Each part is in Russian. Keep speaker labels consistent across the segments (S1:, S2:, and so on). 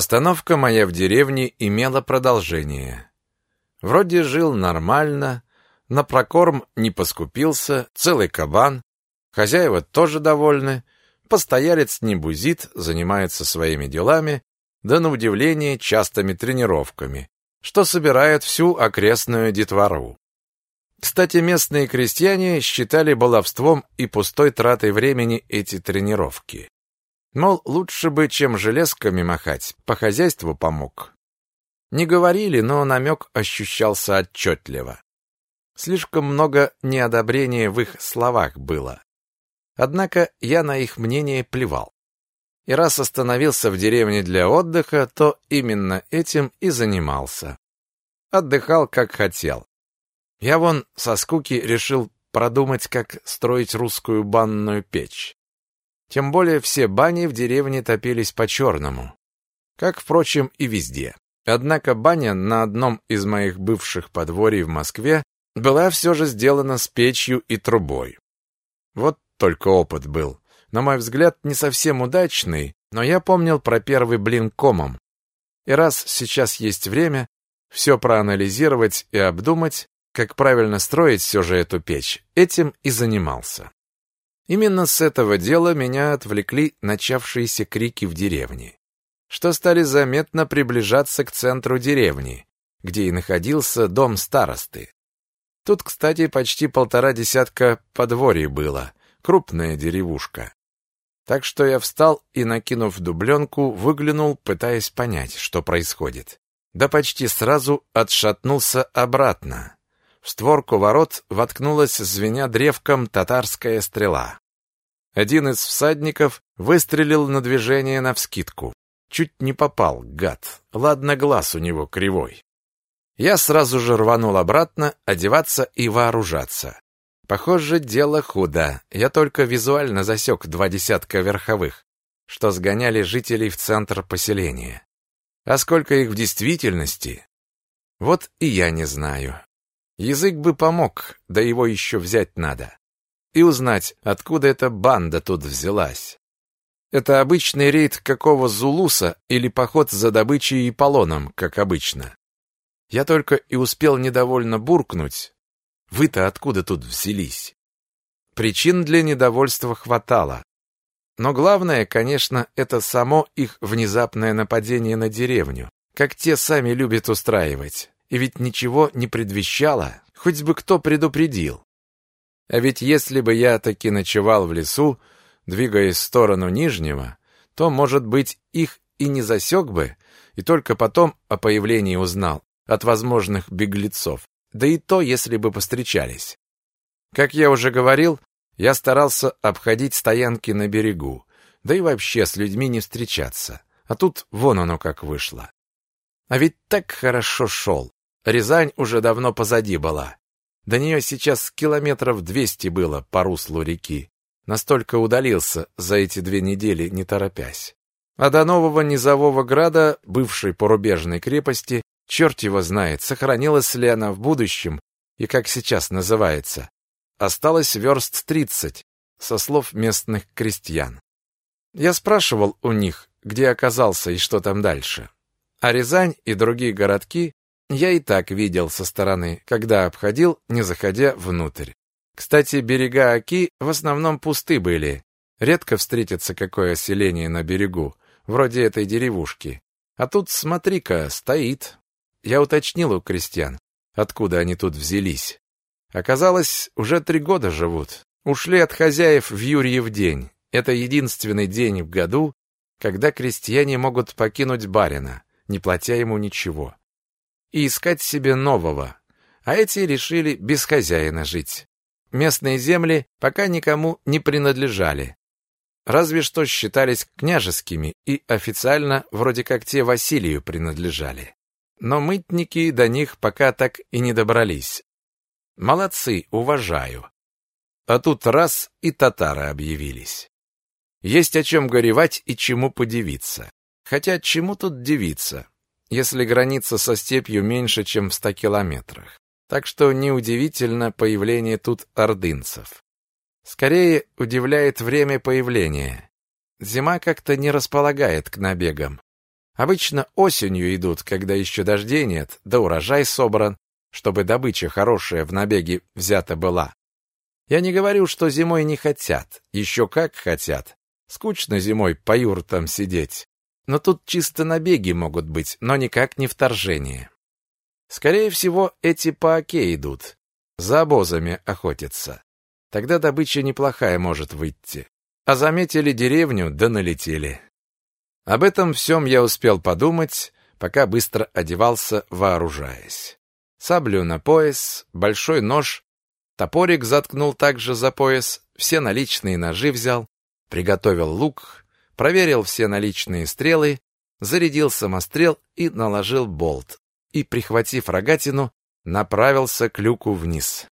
S1: Остановка моя в деревне имела продолжение. Вроде жил нормально, на прокорм не поскупился, целый кабан, хозяева тоже довольны, постоялец не бузит, занимается своими делами, да на удивление частыми тренировками, что собирает всю окрестную детвору. Кстати, местные крестьяне считали баловством и пустой тратой времени эти тренировки. Мол, лучше бы, чем железками махать, по хозяйству помог. Не говорили, но намек ощущался отчетливо. Слишком много неодобрения в их словах было. Однако я на их мнение плевал. И раз остановился в деревне для отдыха, то именно этим и занимался. Отдыхал как хотел. Я вон со скуки решил продумать, как строить русскую банную печь. Тем более все бани в деревне топились по-черному. Как, впрочем, и везде. Однако баня на одном из моих бывших подворий в Москве была все же сделана с печью и трубой. Вот только опыт был. На мой взгляд, не совсем удачный, но я помнил про первый блин комом. И раз сейчас есть время все проанализировать и обдумать, как правильно строить все же эту печь, этим и занимался. Именно с этого дела меня отвлекли начавшиеся крики в деревне, что стали заметно приближаться к центру деревни, где и находился дом старосты. Тут, кстати, почти полтора десятка подворий было, крупная деревушка. Так что я встал и, накинув дубленку, выглянул, пытаясь понять, что происходит. Да почти сразу отшатнулся обратно. В створку ворот воткнулась, звеня древком, татарская стрела. Один из всадников выстрелил на движение навскидку. Чуть не попал, гад. Ладно, глаз у него кривой. Я сразу же рванул обратно, одеваться и вооружаться. Похоже, дело худо. Я только визуально засек два десятка верховых, что сгоняли жителей в центр поселения. А сколько их в действительности? Вот и я не знаю. Язык бы помог, да его еще взять надо и узнать, откуда эта банда тут взялась. Это обычный рейд какого Зулуса или поход за добычей и полоном, как обычно. Я только и успел недовольно буркнуть. Вы-то откуда тут взялись? Причин для недовольства хватало. Но главное, конечно, это само их внезапное нападение на деревню, как те сами любят устраивать. И ведь ничего не предвещало, хоть бы кто предупредил. А ведь если бы я таки ночевал в лесу, двигаясь в сторону Нижнего, то, может быть, их и не засек бы, и только потом о появлении узнал от возможных беглецов. Да и то, если бы повстречались. Как я уже говорил, я старался обходить стоянки на берегу, да и вообще с людьми не встречаться. А тут вон оно как вышло. А ведь так хорошо шел. Рязань уже давно позади была. До нее сейчас километров двести было по руслу реки. Настолько удалился за эти две недели, не торопясь. А до нового низового града, бывшей порубежной крепости, черт его знает, сохранилась ли она в будущем и как сейчас называется. Осталось верст тридцать, со слов местных крестьян. Я спрашивал у них, где оказался и что там дальше. А Рязань и другие городки я и так видел со стороны, когда обходил, не заходя внутрь. Кстати, берега Оки в основном пусты были. Редко встретится какое селение на берегу, вроде этой деревушки. А тут, смотри-ка, стоит. Я уточнил у крестьян, откуда они тут взялись. Оказалось, уже три года живут. Ушли от хозяев в Юрьев день. Это единственный день в году, когда крестьяне могут покинуть барина, не платя ему ничего и искать себе нового, а эти решили без хозяина жить. Местные земли пока никому не принадлежали. Разве что считались княжескими и официально вроде как те Василию принадлежали. Но мытники до них пока так и не добрались. Молодцы, уважаю. А тут раз и татары объявились. Есть о чем горевать и чему подивиться. Хотя чему тут дивиться? Если граница со степью меньше, чем в ста километрах. Так что неудивительно появление тут ордынцев. Скорее удивляет время появления. Зима как-то не располагает к набегам. Обычно осенью идут, когда еще дождей нет, да урожай собран, чтобы добыча хорошая в набеге взята была. Я не говорю, что зимой не хотят, еще как хотят. Скучно зимой по юртам сидеть. Но тут чисто набеги могут быть, но никак не вторжение. Скорее всего, эти по оке идут, за обозами охотятся. Тогда добыча неплохая может выйти. А заметили деревню, да налетели. Об этом всем я успел подумать, пока быстро одевался, вооружаясь. Саблю на пояс, большой нож, топорик заткнул также за пояс, все наличные ножи взял, приготовил лук, проверил все наличные стрелы, зарядил самострел и наложил болт, и, прихватив рогатину, направился к люку вниз.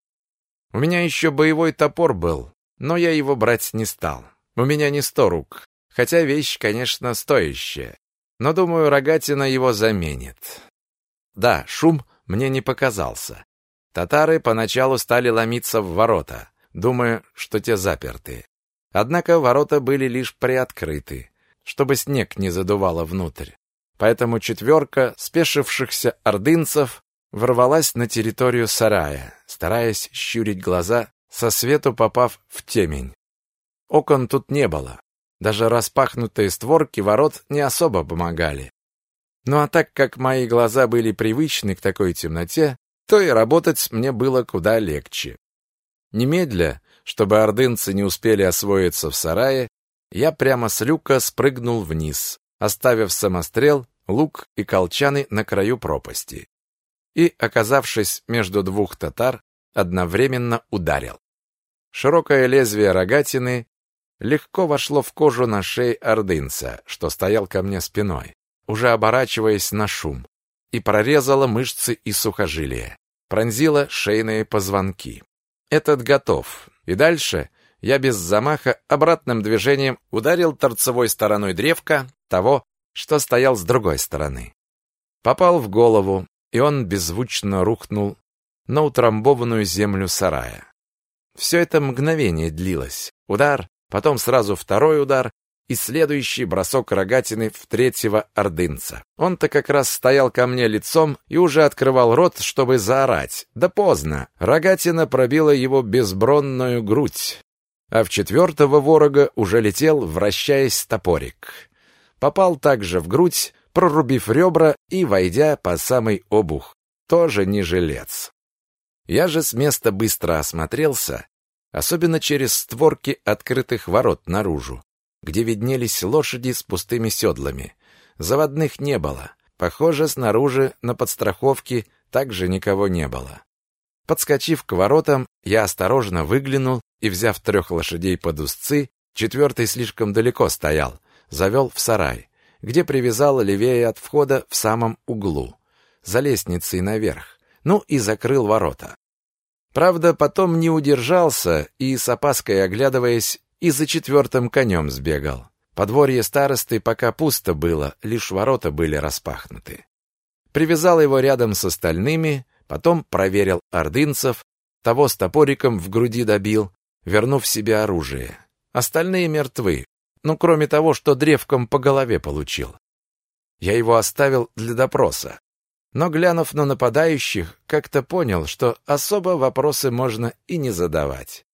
S1: У меня еще боевой топор был, но я его брать не стал. У меня не сто рук, хотя вещь, конечно, стоящая. Но, думаю, рогатина его заменит. Да, шум мне не показался. Татары поначалу стали ломиться в ворота, думая, что те заперты. Однако ворота были лишь приоткрыты, чтобы снег не задувало внутрь. Поэтому четверка спешившихся ордынцев ворвалась на территорию сарая, стараясь щурить глаза, со свету попав в темень. Окон тут не было. Даже распахнутые створки ворот не особо помогали. Ну а так как мои глаза были привычны к такой темноте, то и работать мне было куда легче. Немедля, чтобы ордынцы не успели освоиться в сарае, я прямо с люка спрыгнул вниз, оставив самострел, лук и колчаны на краю пропасти. И, оказавшись между двух татар, одновременно ударил. Широкое лезвие рогатины легко вошло в кожу на шее ордынца, что стоял ко мне спиной, уже оборачиваясь на шум, и прорезало мышцы и сухожилия, пронзило шейные позвонки. Этот готов. И дальше я без замаха обратным движением ударил торцевой стороной древка того, что стоял с другой стороны. Попал в голову, и он беззвучно рухнул на утрамбованную землю сарая. Все это мгновение длилось. Удар, потом сразу второй удар и следующий бросок рогатины в третьего ордынца. Он-то как раз стоял ко мне лицом и уже открывал рот, чтобы заорать. Да поздно. Рогатина пробила его безбронную грудь. А в четвертого ворога уже летел, вращаясь топорик. Попал также в грудь, прорубив ребра и войдя по самый обух. Тоже не жилец. Я же с места быстро осмотрелся особенно через створки открытых ворот наружу, где виднелись лошади с пустыми седлами. Заводных не было. Похоже, снаружи на подстраховке также никого не было. Подскочив к воротам, я осторожно выглянул и, взяв трех лошадей под узцы, четвертый слишком далеко стоял, завел в сарай, где привязал левее от входа в самом углу, за лестницей наверх, ну и закрыл ворота. Правда, потом не удержался и, с опаской оглядываясь, и за четвертым конем сбегал. Подворье старосты пока пусто было, лишь ворота были распахнуты. Привязал его рядом с остальными, потом проверил ордынцев, того с топориком в груди добил, вернув себе оружие. Остальные мертвы, ну, кроме того, что древком по голове получил. Я его оставил для допроса но, глянув на нападающих, как-то понял, что особо вопросы можно и не задавать.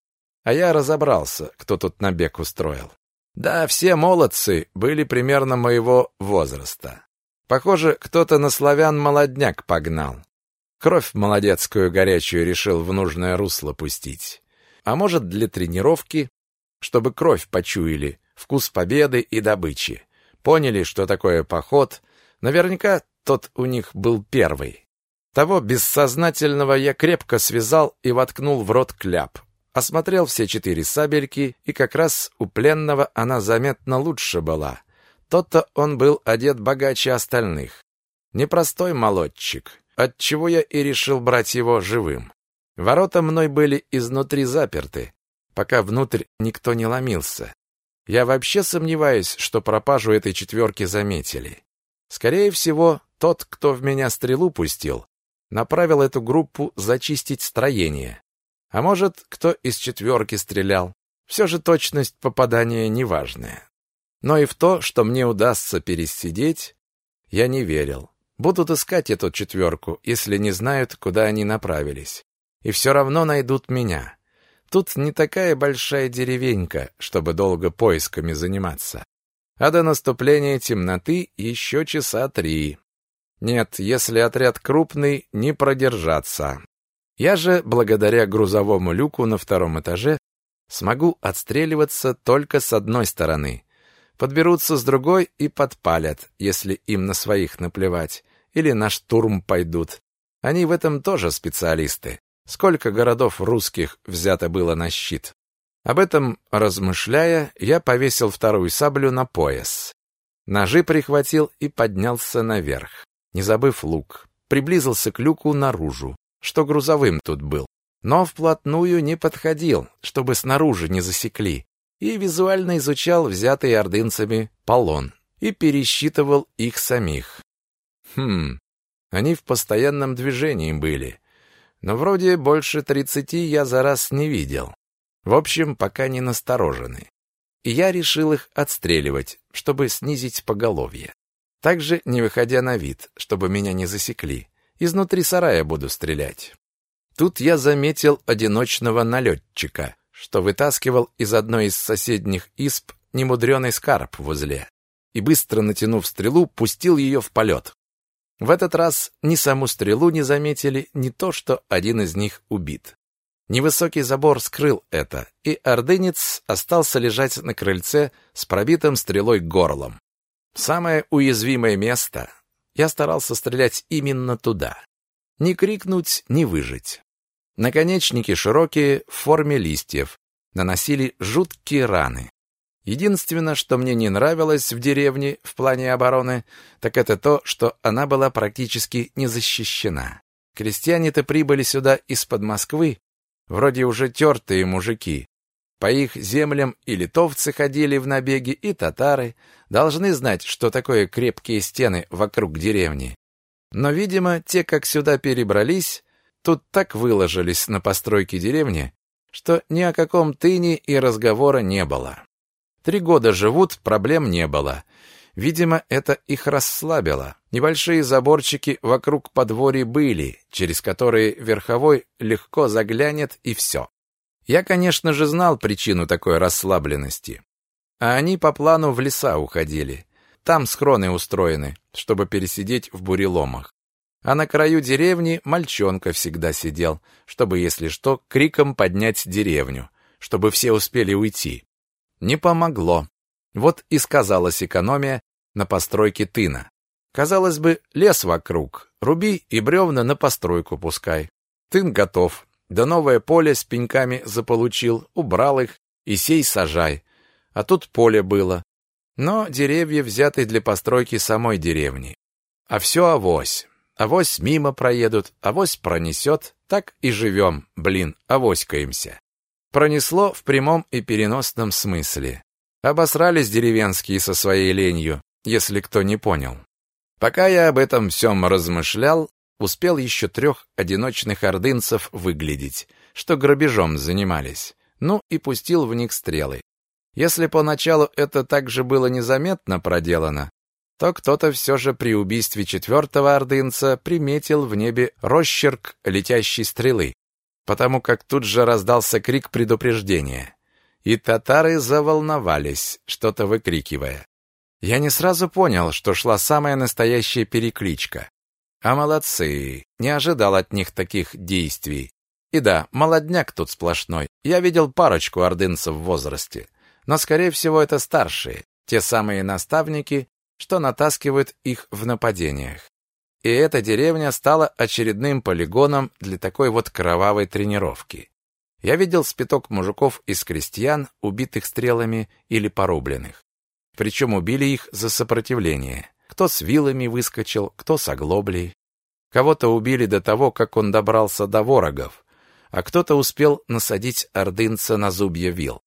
S1: А я разобрался, кто тут набег устроил. Да, все молодцы были примерно моего возраста. Похоже, кто-то на славян молодняк погнал. Кровь молодецкую горячую решил в нужное русло пустить. А может, для тренировки, чтобы кровь почуяли, вкус победы и добычи. Поняли, что такое поход. Наверняка тот у них был первый. Того бессознательного я крепко связал и воткнул в рот кляп. Осмотрел все четыре сабельки, и как раз у пленного она заметно лучше была. Тот-то он был одет богаче остальных. Непростой молодчик, отчего я и решил брать его живым. Ворота мной были изнутри заперты, пока внутрь никто не ломился. Я вообще сомневаюсь, что пропажу этой четверки заметили. Скорее всего, тот, кто в меня стрелу пустил, направил эту группу зачистить строение. А может, кто из четверки стрелял. Все же точность попадания неважная. Но и в то, что мне удастся пересидеть, Я не верил. Будут искать эту четверку, если не знают, куда они направились. И все равно найдут меня. Тут не такая большая деревенька, чтобы долго поисками заниматься. А до наступления темноты еще часа три. Нет, если отряд крупный, не продержаться. Я же, благодаря грузовому люку на втором этаже, смогу отстреливаться только с одной стороны. Подберутся с другой и подпалят, если им на своих наплевать, или на штурм пойдут. Они в этом тоже специалисты. Сколько городов русских взято было на щит? Об этом размышляя, я повесил вторую саблю на пояс. Ножи прихватил и поднялся наверх, не забыв лук. Приблизился к люку наружу, что грузовым тут был. Но вплотную не подходил, чтобы снаружи не засекли. И визуально изучал взятый ордынцами полон. И пересчитывал их самих. Хм, они в постоянном движении были. Но вроде больше тридцати я за раз не видел. В общем, пока не насторожены. И я решил их отстреливать, чтобы снизить поголовье. Также не выходя на вид, чтобы меня не засекли. Изнутри сарая буду стрелять. Тут я заметил одиночного налетчика, что вытаскивал из одной из соседних исп немудреный скарб в узле, и, быстро натянув стрелу, пустил ее в полет. В этот раз ни саму стрелу не заметили, ни то, что один из них убит. Невысокий забор скрыл это, и ордынец остался лежать на крыльце с пробитым стрелой горлом. Самое уязвимое место. Я старался стрелять именно туда. Не крикнуть, не выжить. Наконечники широкие, в форме листьев, наносили жуткие раны. Единственное, что мне не нравилось в деревне в плане обороны, так это то, что она была практически не защищена. Крестьяне-то прибыли сюда из-под Москвы, вроде уже тертые мужики. По их землям и литовцы ходили в набеги, и татары должны знать, что такое крепкие стены вокруг деревни. Но, видимо, те, как сюда перебрались, тут так выложились на постройке деревни, что ни о каком тыне и разговора не было. Три года живут, проблем не было. Видимо, это их расслабило. Небольшие заборчики вокруг подворья были, через которые верховой легко заглянет и все. Я, конечно же, знал причину такой расслабленности. А они по плану в леса уходили. Там схроны устроены, чтобы пересидеть в буреломах. А на краю деревни мальчонка всегда сидел, чтобы, если что, криком поднять деревню, чтобы все успели уйти. Не помогло. Вот и сказалась экономия на постройке тына. Казалось бы, лес вокруг, руби и бревна на постройку пускай. Тын готов, да новое поле с пеньками заполучил, убрал их, и сей сажай. А тут поле было. Но деревья взяты для постройки самой деревни. А все авось. Авось мимо проедут, авось пронесет, так и живем, блин, авоськаемся. Пронесло в прямом и переносном смысле. Обосрались деревенские со своей ленью, если кто не понял. Пока я об этом всем размышлял, успел еще трех одиночных ордынцев выглядеть, что грабежом занимались, ну и пустил в них стрелы. Если поначалу это также было незаметно проделано, то кто-то все же при убийстве четвертого ордынца приметил в небе росчерк летящей стрелы, потому как тут же раздался крик предупреждения и татары заволновались, что-то выкрикивая. Я не сразу понял, что шла самая настоящая перекличка. А молодцы, не ожидал от них таких действий. И да, молодняк тут сплошной. Я видел парочку ордынцев в возрасте. Но, скорее всего, это старшие, те самые наставники, что натаскивают их в нападениях. И эта деревня стала очередным полигоном для такой вот кровавой тренировки. Я видел спиток мужиков из крестьян, убитых стрелами или порубленных. Причем убили их за сопротивление. Кто с вилами выскочил, кто с оглоблей. Кого-то убили до того, как он добрался до ворогов, а кто-то успел насадить ордынца на зубья вил.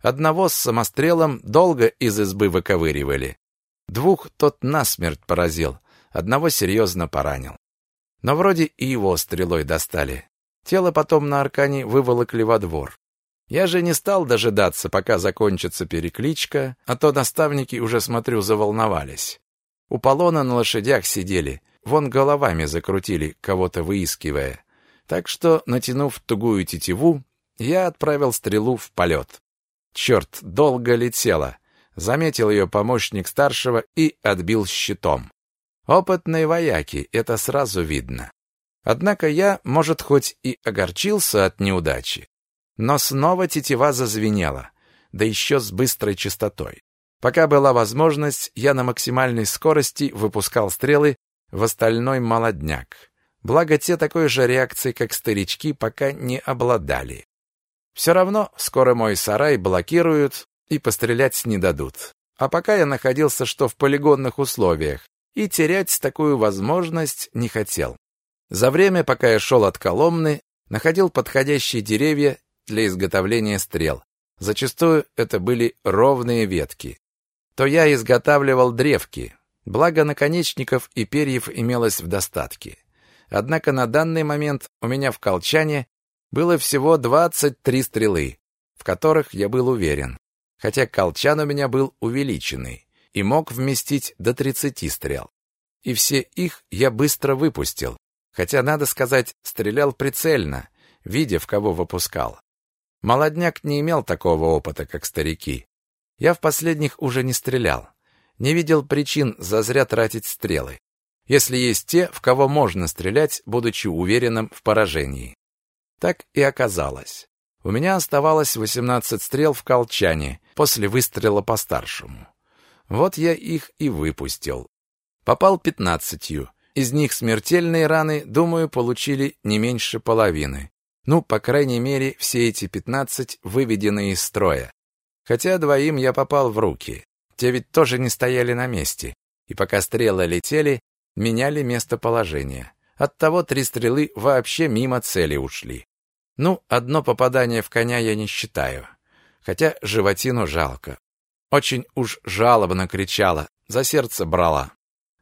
S1: Одного с самострелом долго из избы выковыривали. Двух тот насмерть поразил, одного серьезно поранил. Но вроде и его стрелой достали. Тело потом на Аркане выволокли во двор. Я же не стал дожидаться, пока закончится перекличка, а то наставники уже, смотрю, заволновались. У полона на лошадях сидели, вон головами закрутили, кого-то выискивая. Так что, натянув тугую тетиву, я отправил стрелу в полет. Черт, долго летела. Заметил ее помощник старшего и отбил щитом. Опытные вояки, это сразу видно. Однако я, может, хоть и огорчился от неудачи, но снова тетива зазвенела, да еще с быстрой частотой. Пока была возможность, я на максимальной скорости выпускал стрелы в остальной молодняк. Благо, те такой же реакции, как старички, пока не обладали. Все равно скоро мой сарай блокируют и пострелять не дадут. А пока я находился что в полигонных условиях, и терять такую возможность не хотел. За время, пока я шел от Коломны, находил подходящие деревья для изготовления стрел. Зачастую это были ровные ветки. То я изготавливал древки, благо наконечников и перьев имелось в достатке. Однако на данный момент у меня в колчане было всего 23 стрелы, в которых я был уверен, хотя колчан у меня был увеличенный и мог вместить до 30 стрел. И все их я быстро выпустил, хотя, надо сказать, стрелял прицельно, видя, в кого выпускал. Молодняк не имел такого опыта, как старики. Я в последних уже не стрелял. Не видел причин зазря тратить стрелы, если есть те, в кого можно стрелять, будучи уверенным в поражении. Так и оказалось. У меня оставалось 18 стрел в колчане после выстрела по старшему. Вот я их и выпустил. Попал пятнадцатью. Из них смертельные раны, думаю, получили не меньше половины. Ну, по крайней мере, все эти пятнадцать выведены из строя. Хотя двоим я попал в руки. Те ведь тоже не стояли на месте. И пока стрелы летели, меняли местоположение. Оттого три стрелы вообще мимо цели ушли. Ну, одно попадание в коня я не считаю. Хотя животину жалко. Очень уж жалобно кричала, за сердце брала.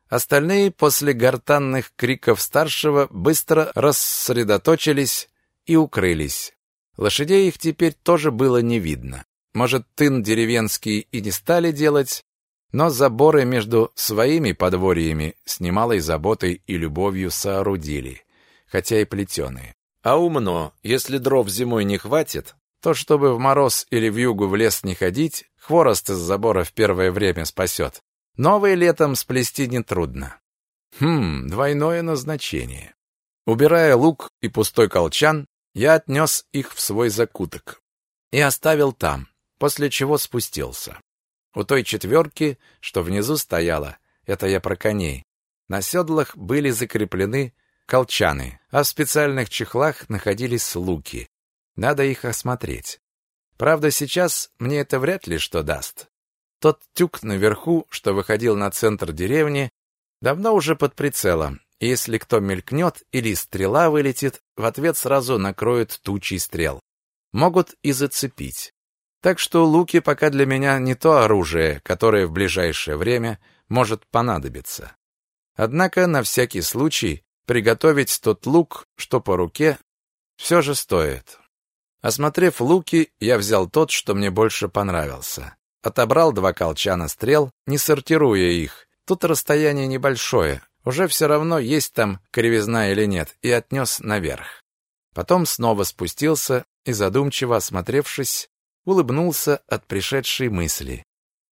S1: Остальные после гортанных криков старшего быстро рассредоточились и укрылись. Лошадей их теперь тоже было не видно. Может, тын деревенские и не стали делать, но заборы между своими подворьями с немалой заботой и любовью соорудили, хотя и плетеные. А умно, если дров зимой не хватит, то чтобы в мороз или в югу в лес не ходить, хворост из забора в первое время спасет. Новый летом сплести нетрудно. Хм, двойное назначение. Убирая лук и пустой колчан, я отнес их в свой закуток и оставил там, после чего спустился. У той четверки, что внизу стояла, это я про коней, на седлах были закреплены колчаны, а в специальных чехлах находились луки. Надо их осмотреть. Правда, сейчас мне это вряд ли что даст. Тот тюк наверху, что выходил на центр деревни, давно уже под прицелом, и если кто мелькнет или стрела вылетит, в ответ сразу накроют тучей стрел. Могут и зацепить. Так что луки пока для меня не то оружие, которое в ближайшее время может понадобиться. Однако на всякий случай Приготовить тот лук, что по руке, все же стоит. Осмотрев луки, я взял тот, что мне больше понравился. Отобрал два колчана стрел, не сортируя их. Тут расстояние небольшое, уже все равно есть там кривизна или нет, и отнес наверх. Потом снова спустился и, задумчиво осмотревшись, улыбнулся от пришедшей мысли.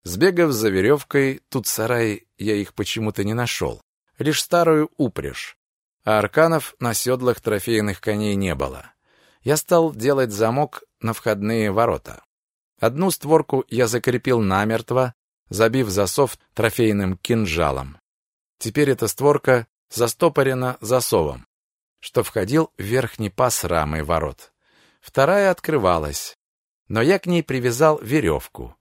S1: Сбегав за веревкой, тут сарай я их почему-то не нашел. Лишь старую упряжь а арканов на седлах трофейных коней не было. Я стал делать замок на входные ворота. Одну створку я закрепил намертво, забив засов трофейным кинжалом. Теперь эта створка застопорена засовом, что входил в верхний паз рамы ворот. Вторая открывалась, но я к ней привязал веревку,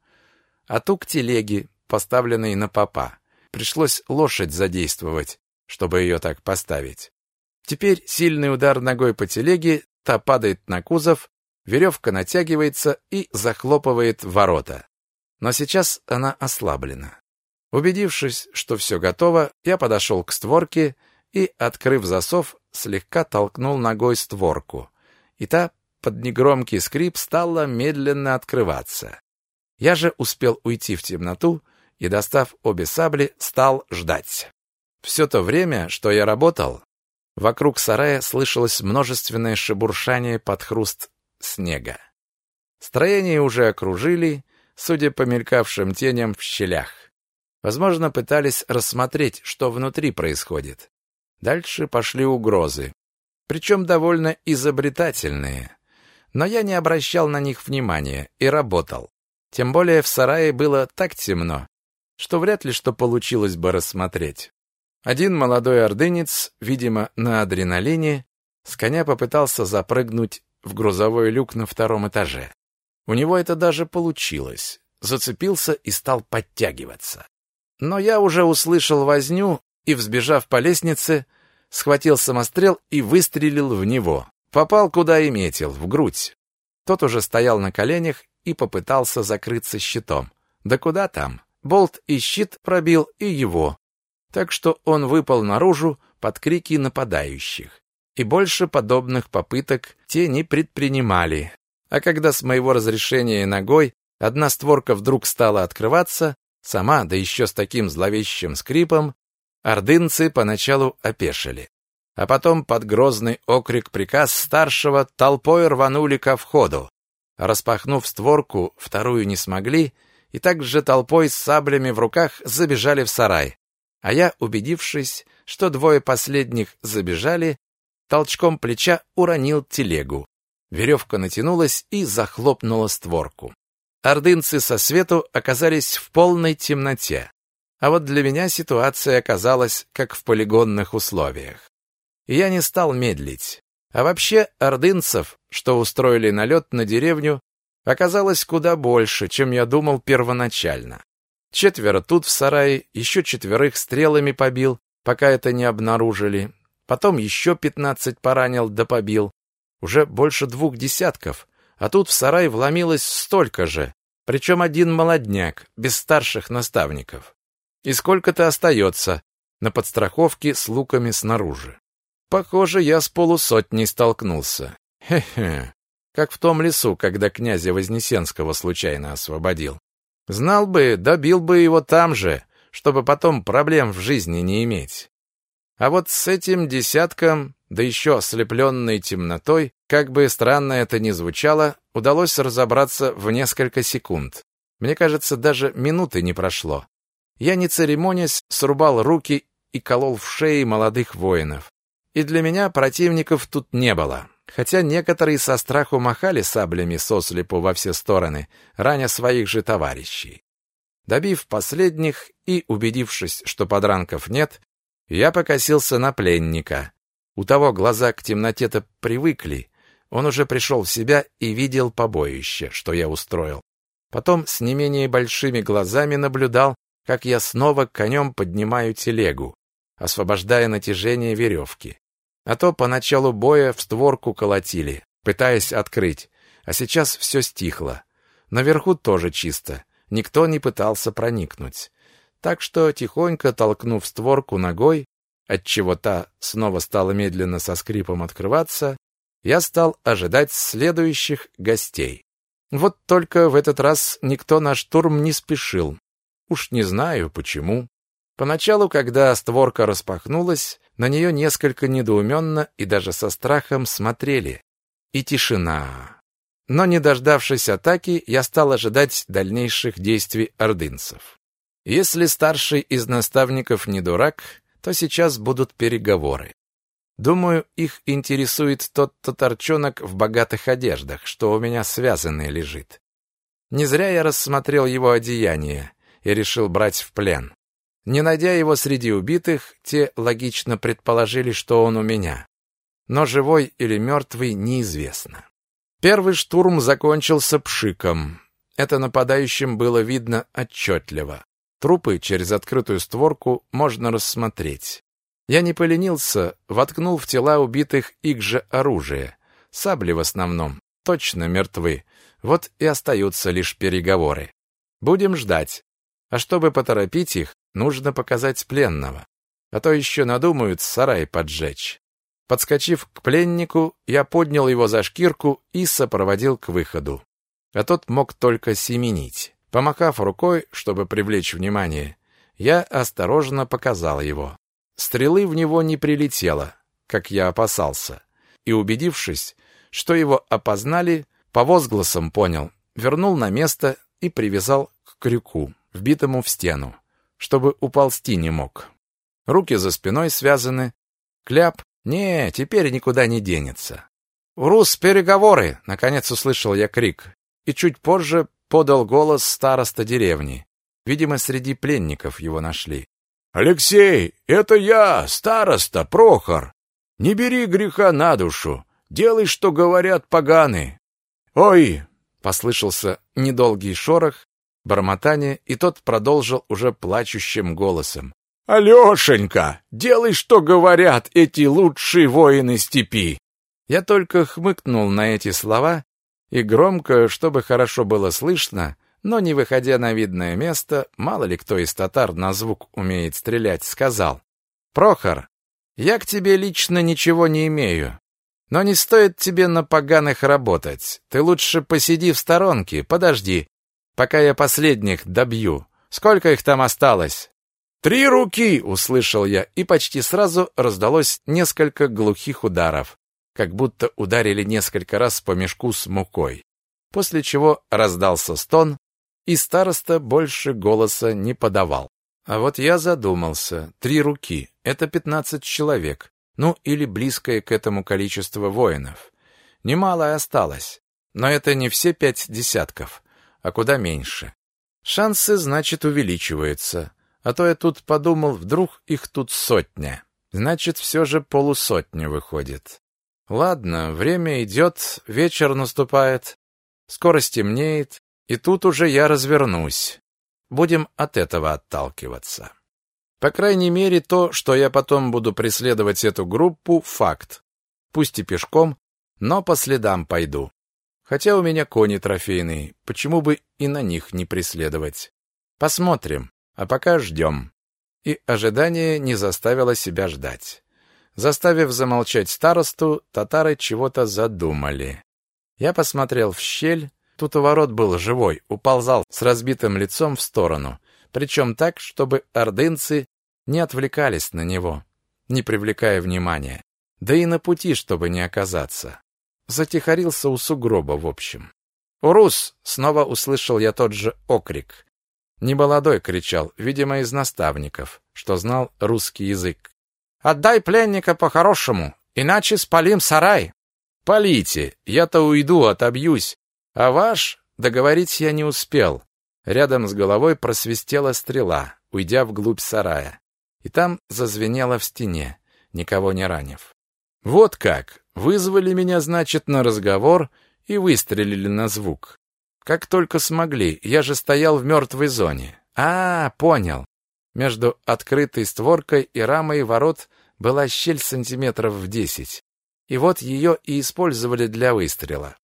S1: а ту к телеге, поставленной на попа. Пришлось лошадь задействовать, чтобы ее так поставить. Теперь сильный удар ногой по телеге, та падает на кузов, веревка натягивается и захлопывает ворота. Но сейчас она ослаблена. Убедившись, что все готово, я подошел к створке и, открыв засов, слегка толкнул ногой створку. И та, под негромкий скрип, стала медленно открываться. Я же успел уйти в темноту и, достав обе сабли, стал ждать. Все то время, что я работал, вокруг сарая слышалось множественное шебуршание под хруст снега. Строение уже окружили, судя по мелькавшим теням в щелях. Возможно, пытались рассмотреть, что внутри происходит. Дальше пошли угрозы, причем довольно изобретательные. Но я не обращал на них внимания и работал. Тем более в сарае было так темно, что вряд ли что получилось бы рассмотреть. Один молодой ордынец, видимо, на адреналине, с коня попытался запрыгнуть в грузовой люк на втором этаже. У него это даже получилось. Зацепился и стал подтягиваться. Но я уже услышал возню и, взбежав по лестнице, схватил самострел и выстрелил в него. Попал куда и метил, в грудь. Тот уже стоял на коленях и попытался закрыться щитом. Да куда там? Болт и щит пробил и его. Так что он выпал наружу под крики нападающих. И больше подобных попыток те не предпринимали. А когда с моего разрешения ногой одна створка вдруг стала открываться, сама, да еще с таким зловещим скрипом, ордынцы поначалу опешили. А потом под грозный окрик приказ старшего толпой рванули ко входу. Распахнув створку, вторую не смогли, и также толпой с саблями в руках забежали в сарай. А я, убедившись, что двое последних забежали, толчком плеча уронил телегу. Веревка натянулась и захлопнула створку. Ордынцы со свету оказались в полной темноте. А вот для меня ситуация оказалась как в полигонных условиях. Я не стал медлить. А вообще, ордынцев, что устроили налет на деревню, оказалось куда больше, чем я думал первоначально. Четверо тут в сарае, еще четверых стрелами побил, пока это не обнаружили. Потом еще пятнадцать поранил да побил. Уже больше двух десятков. А тут в сарай вломилось столько же. Причем один молодняк, без старших наставников. И сколько-то остается на подстраховке с луками снаружи. Похоже, я с полусотней столкнулся. Хе-хе. Как в том лесу, когда князя Вознесенского случайно освободил. Знал бы, добил бы его там же, чтобы потом проблем в жизни не иметь. А вот с этим десятком, да еще ослепленной темнотой, как бы странно это ни звучало, удалось разобраться в несколько секунд. Мне кажется, даже минуты не прошло. Я, не церемонясь, срубал руки и колол в шеи молодых воинов. И для меня противников тут не было. Хотя некоторые со страху махали саблями сослепу во все стороны, раня своих же товарищей. Добив последних и убедившись, что подранков нет, я покосился на пленника. У того глаза к темноте-то привыкли. Он уже пришел в себя и видел побоище, что я устроил. Потом с не менее большими глазами наблюдал, как я снова конем поднимаю телегу, освобождая натяжение веревки. А то по началу боя в створку колотили, пытаясь открыть, а сейчас все стихло. Наверху тоже чисто, никто не пытался проникнуть. Так что, тихонько толкнув створку ногой, отчего та снова стала медленно со скрипом открываться, я стал ожидать следующих гостей. Вот только в этот раз никто на штурм не спешил. Уж не знаю, почему. Поначалу, когда створка распахнулась, на нее несколько недоуменно и даже со страхом смотрели. И тишина. Но не дождавшись атаки, я стал ожидать дальнейших действий ордынцев. Если старший из наставников не дурак, то сейчас будут переговоры. Думаю, их интересует тот татарчонок в богатых одеждах, что у меня связанный лежит. Не зря я рассмотрел его одеяние и решил брать в плен. Не найдя его среди убитых, те логично предположили, что он у меня. Но живой или мертвый неизвестно. Первый штурм закончился пшиком. Это нападающим было видно отчетливо. Трупы через открытую створку можно рассмотреть. Я не поленился, воткнул в тела убитых их же оружие. Сабли в основном, точно мертвы. Вот и остаются лишь переговоры. Будем ждать. А чтобы поторопить их, Нужно показать пленного, а то еще надумают сарай поджечь. Подскочив к пленнику, я поднял его за шкирку и сопроводил к выходу. А тот мог только семенить. Помахав рукой, чтобы привлечь внимание, я осторожно показал его. Стрелы в него не прилетело, как я опасался, и, убедившись, что его опознали, по возгласам понял, вернул на место и привязал к крюку, вбитому в стену, чтобы уползти не мог. Руки за спиной связаны, кляп, не, теперь никуда не денется. «Урус, переговоры!» — наконец услышал я крик, и чуть позже подал голос староста деревни. Видимо, среди пленников его нашли.
S2: «Алексей, это я, староста, Прохор. Не бери греха на душу, делай, что говорят поганы. Ой!» — послышался недолгий шорох, бормотание, и тот продолжил уже плачущим голосом. «Алешенька, делай, что говорят эти лучшие воины степи!»
S1: Я только хмыкнул на эти слова и громко, чтобы хорошо было слышно, но не выходя на видное место, мало ли кто из татар на звук умеет стрелять, сказал. «Прохор, я к тебе лично ничего не имею, но не стоит тебе на поганых работать. Ты лучше посиди в сторонке, подожди, пока я последних добью. Сколько их там осталось?»
S2: «Три руки!»
S1: — услышал я, и почти сразу раздалось несколько глухих ударов, как будто ударили несколько раз по мешку с мукой. После чего раздался стон, и староста больше голоса не подавал. А вот я задумался. Три руки — это пятнадцать человек. Ну, или близкое к этому количество воинов. Немало осталось. Но это не все пять десятков, а куда меньше. Шансы, значит, увеличиваются. А то я тут подумал, вдруг их тут сотня. Значит, все же полусотня выходит. Ладно, время идет, вечер наступает, скоро стемнеет, и тут уже я развернусь. Будем от этого отталкиваться. По крайней мере, то, что я потом буду преследовать эту группу, факт. Пусть и пешком, но по следам пойду. Хотя у меня кони трофейные, почему бы и на них не преследовать? Посмотрим, а пока ждем. И ожидание не заставило себя ждать. Заставив замолчать старосту, татары чего-то задумали. Я посмотрел в щель, Тут у ворот был живой, уползал с разбитым лицом в сторону, причем так, чтобы ордынцы не отвлекались на него, не привлекая внимания. Да и на пути, чтобы не оказаться. Затихарился у сугроба, в общем. «Урус!» — снова услышал я тот же окрик. Немолодой кричал, видимо, из наставников, что знал русский язык. «Отдай пленника по-хорошему, иначе спалим сарай!» «Полите! Я-то уйду, отобьюсь, а ваш договорить я не успел. Рядом с головой просвистела стрела, уйдя вглубь сарая. И там зазвенело в стене, никого не ранив. Вот как! Вызвали меня, значит, на разговор и выстрелили на звук. Как только смогли, я же стоял в мертвой зоне. А, понял. Между открытой створкой и рамой ворот была щель сантиметров в десять. И вот ее и использовали для выстрела.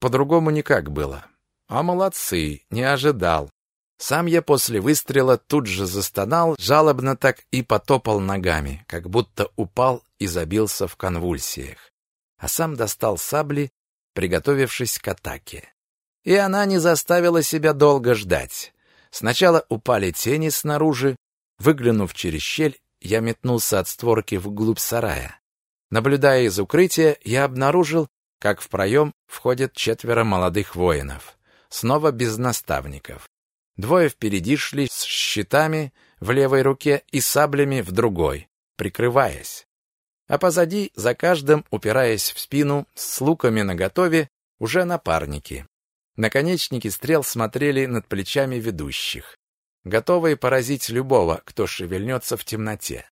S1: По-другому никак было. А молодцы, не ожидал. Сам я после выстрела тут же застонал, жалобно так и потопал ногами, как будто упал и забился в конвульсиях. А сам достал сабли, приготовившись к атаке. И она не заставила себя долго ждать. Сначала упали тени снаружи, выглянув через щель, я метнулся от створки вглубь сарая. Наблюдая из укрытия, я обнаружил, как в проем входят четверо молодых воинов, снова без наставников. Двое впереди шли с щитами в левой руке и саблями в другой, прикрываясь. А позади, за каждым, упираясь в спину, с луками наготове, уже напарники. Наконечники стрел смотрели над плечами ведущих, готовые поразить любого, кто шевельнется в темноте.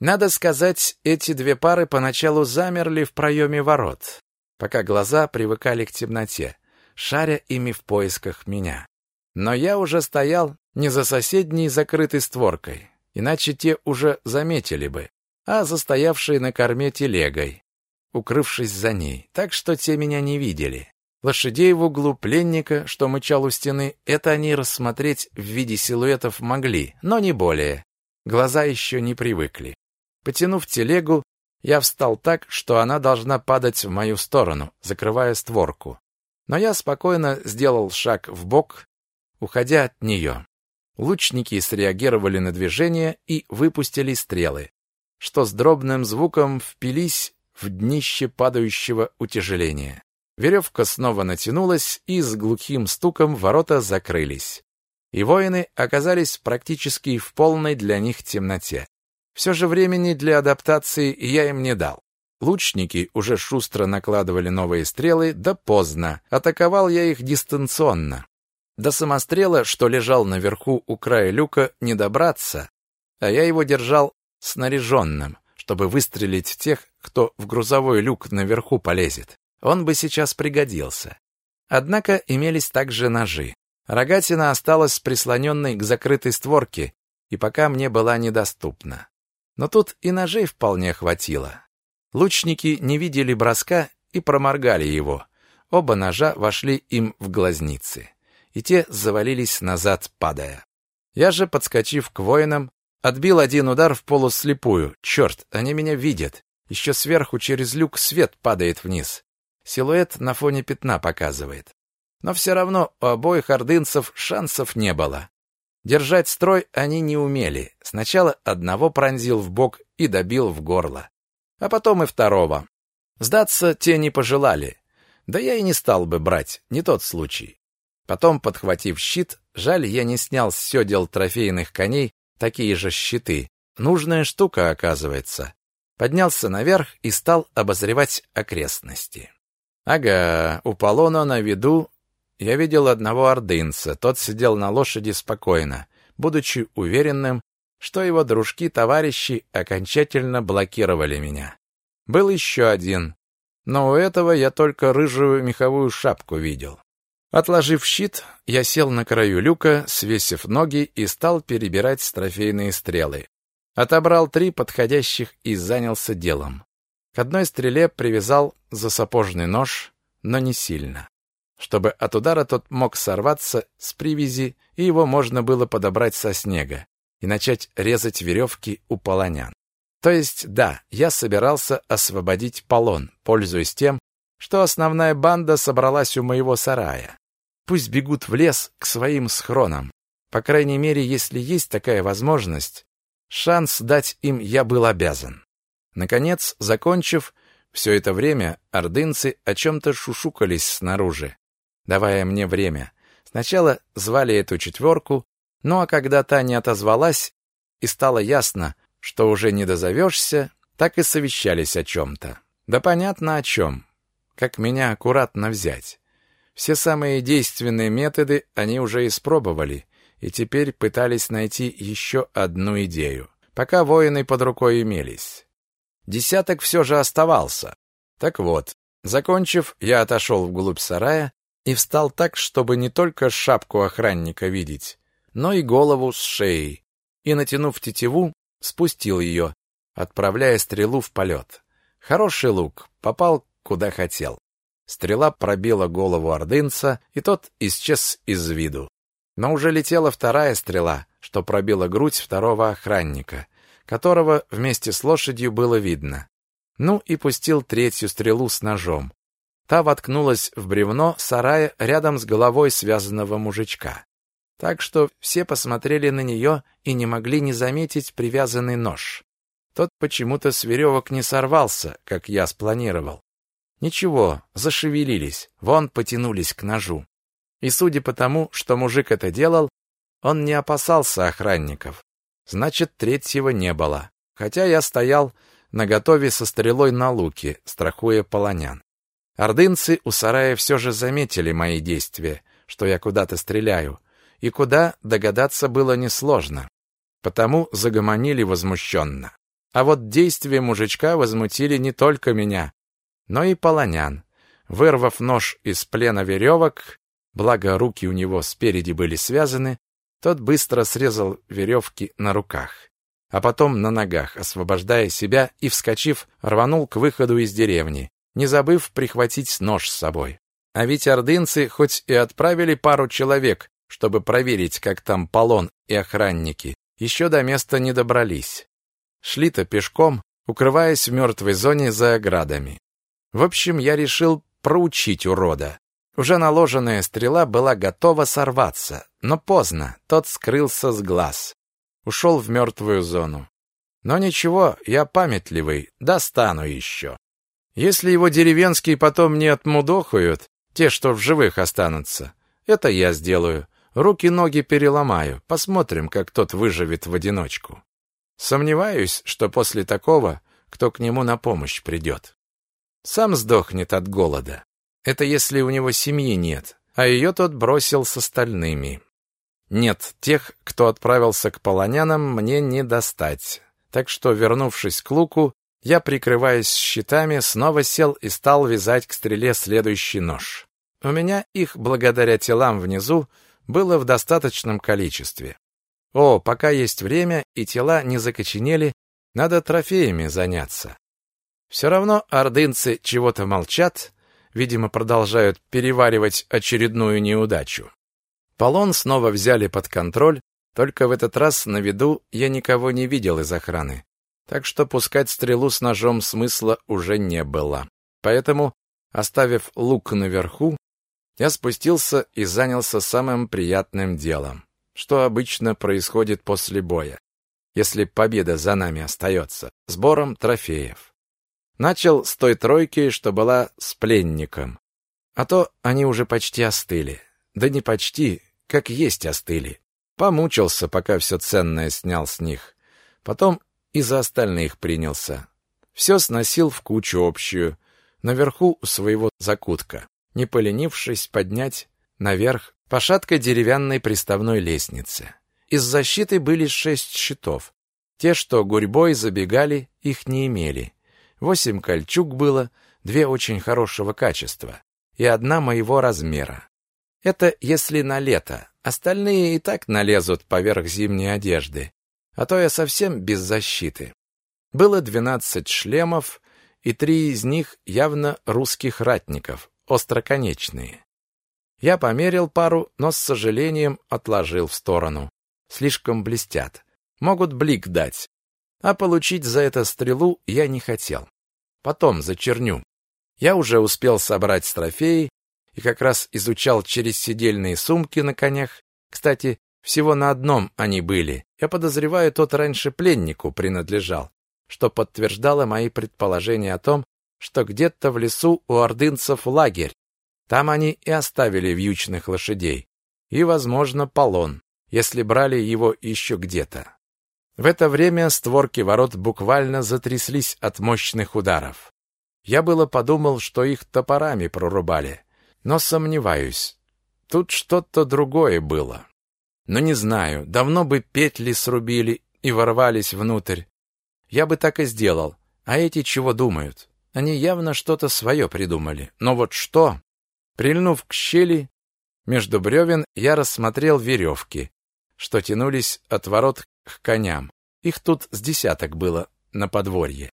S1: Надо сказать, эти две пары поначалу замерли в проеме ворот, пока глаза привыкали к темноте, шаря ими в поисках меня. Но я уже стоял не за соседней закрытой створкой, иначе те уже заметили бы, а за стоявшей на корме телегой, укрывшись за ней, так что те меня не видели. Лошадей в углу пленника, что мычал у стены, это они рассмотреть в виде силуэтов могли, но не более. Глаза еще не привыкли. Потянув телегу, я встал так, что она должна падать в мою сторону, закрывая створку. Но я спокойно сделал шаг в бок, уходя от нее. Лучники среагировали на движение и выпустили стрелы, что с дробным звуком впились в днище падающего утяжеления. Веревка снова натянулась, и с глухим стуком ворота закрылись. И воины оказались практически в полной для них темноте. Все же времени для адаптации я им не дал. Лучники уже шустро накладывали новые стрелы, да поздно. Атаковал я их дистанционно. До самострела, что лежал наверху у края люка, не добраться, а я его держал снаряженным, чтобы выстрелить тех, кто в грузовой люк наверху полезет. Он бы сейчас пригодился. Однако имелись также ножи. Рогатина осталась прислоненной к закрытой створке, и пока мне была недоступна. Но тут и ножей вполне хватило. Лучники не видели броска и проморгали его. Оба ножа вошли им в глазницы, и те завалились назад, падая. Я же, подскочив к воинам, отбил один удар в полуслепую. Черт, они меня видят. Еще сверху через люк свет падает вниз. Силуэт на фоне пятна показывает. Но все равно у обоих ордынцев шансов не было. Держать строй они не умели. Сначала одного пронзил в бок и добил в горло а потом и второго. Сдаться те не пожелали. Да я и не стал бы брать, не тот случай. Потом, подхватив щит, жаль, я не снял с сёдел трофейных коней такие же щиты. Нужная штука, оказывается. Поднялся наверх и стал обозревать окрестности. Ага, у Полона на виду я видел одного ордынца. Тот сидел на лошади спокойно, будучи уверенным, что его дружки-товарищи окончательно блокировали меня. Был еще один, но у этого я только рыжую меховую шапку видел. Отложив щит, я сел на краю люка, свесив ноги и стал перебирать трофейные стрелы. Отобрал три подходящих и занялся делом. К одной стреле привязал засапожный нож, но не сильно. Чтобы от удара тот мог сорваться с привязи, и его можно было подобрать со снега и начать резать веревки у полонян. То есть, да, я собирался освободить полон, пользуясь тем, что основная банда собралась у моего сарая. Пусть бегут в лес к своим схронам. По крайней мере, если есть такая возможность, шанс дать им я был обязан. Наконец, закончив, все это время ордынцы о чем-то шушукались снаружи, давая мне время. Сначала звали эту четверку, ну а когда та не отозвалась, и стало ясно, что уже не дозовешься, так и совещались о чем-то. Да понятно о чем. Как меня аккуратно взять. Все самые действенные методы они уже испробовали, и теперь пытались найти еще одну идею, пока воины под рукой имелись. Десяток все же оставался. Так вот, закончив, я отошел вглубь сарая и встал так, чтобы не только шапку охранника видеть, но и голову с шеей, и, натянув тетиву, спустил ее, отправляя стрелу в полет. Хороший лук, попал куда хотел. Стрела пробила голову ордынца, и тот исчез из виду. Но уже летела вторая стрела, что пробила грудь второго охранника, которого вместе с лошадью было видно. Ну и пустил третью стрелу с ножом. Та воткнулась в бревно сарая рядом с головой связанного мужичка так что все посмотрели на нее и не могли не заметить привязанный нож. Тот почему-то с веревок не сорвался, как я спланировал. Ничего, зашевелились, вон потянулись к ножу. И судя по тому, что мужик это делал, он не опасался охранников. Значит, третьего не было. Хотя я стоял наготове со стрелой на луке, страхуя полонян. Ордынцы у сарая все же заметили мои действия, что я куда-то стреляю, и куда догадаться было несложно. Потому загомонили возмущенно. А вот действия мужичка возмутили не только меня, но и полонян. Вырвав нож из плена веревок, благо руки у него спереди были связаны, тот быстро срезал веревки на руках, а потом на ногах, освобождая себя и, вскочив, рванул к выходу из деревни, не забыв прихватить нож с собой. А ведь ордынцы хоть и отправили пару человек чтобы проверить, как там полон и охранники, еще до места не добрались. Шли-то пешком, укрываясь в мертвой зоне за оградами. В общем, я решил проучить урода. Уже наложенная стрела была готова сорваться, но поздно, тот скрылся с глаз. Ушел в мертвую зону. Но ничего, я памятливый, достану еще. Если его деревенские потом не отмудохают, те, что в живых останутся, это я сделаю. Руки-ноги переломаю, посмотрим, как тот выживет в одиночку. Сомневаюсь, что после такого кто к нему на помощь придет. Сам сдохнет от голода. Это если у него семьи нет, а ее тот бросил с остальными. Нет, тех, кто отправился к полонянам, мне не достать. Так что, вернувшись к луку, я, прикрываясь щитами, снова сел и стал вязать к стреле следующий нож. У меня их, благодаря телам внизу, было в достаточном количестве. О, пока есть время и тела не закоченели, надо трофеями заняться. Все равно ордынцы чего-то молчат, видимо, продолжают переваривать очередную неудачу. Полон снова взяли под контроль, только в этот раз на виду я никого не видел из охраны. Так что пускать стрелу с ножом смысла уже не было. Поэтому, оставив лук наверху, я спустился и занялся самым приятным делом, что обычно происходит после боя, если победа за нами остается, сбором трофеев. Начал с той тройки, что была с пленником. А то они уже почти остыли. Да не почти, как есть остыли. Помучился, пока все ценное снял с них. Потом и за остальных принялся. Все сносил в кучу общую, наверху у своего закутка не поленившись поднять наверх по шаткой деревянной приставной лестнице. Из защиты были шесть щитов. Те, что гурьбой забегали, их не имели. Восемь кольчуг было, две очень хорошего качества и одна моего размера. Это если на лето, остальные и так налезут поверх зимней одежды, а то я совсем без защиты. Было двенадцать шлемов, и три из них явно русских ратников, остроконечные. Я померил пару, но с сожалением отложил в сторону. Слишком блестят. Могут блик дать. А получить за это стрелу я не хотел. Потом зачерню. Я уже успел собрать трофеи и как раз изучал через сидельные сумки на конях. Кстати, всего на одном они были. Я подозреваю, тот раньше пленнику принадлежал, что подтверждало мои предположения о том, что где-то в лесу у ордынцев лагерь. Там они и оставили вьючных лошадей. И, возможно, полон, если брали его еще где-то. В это время створки ворот буквально затряслись от мощных ударов. Я было подумал, что их топорами прорубали, но сомневаюсь. Тут что-то другое было. Но не знаю, давно бы петли срубили и ворвались внутрь. Я бы так и сделал. А эти чего думают? Они явно что-то свое придумали. Но вот что? Прильнув к щели между бревен, я рассмотрел веревки, что тянулись от ворот к коням. Их тут с десяток было на подворье.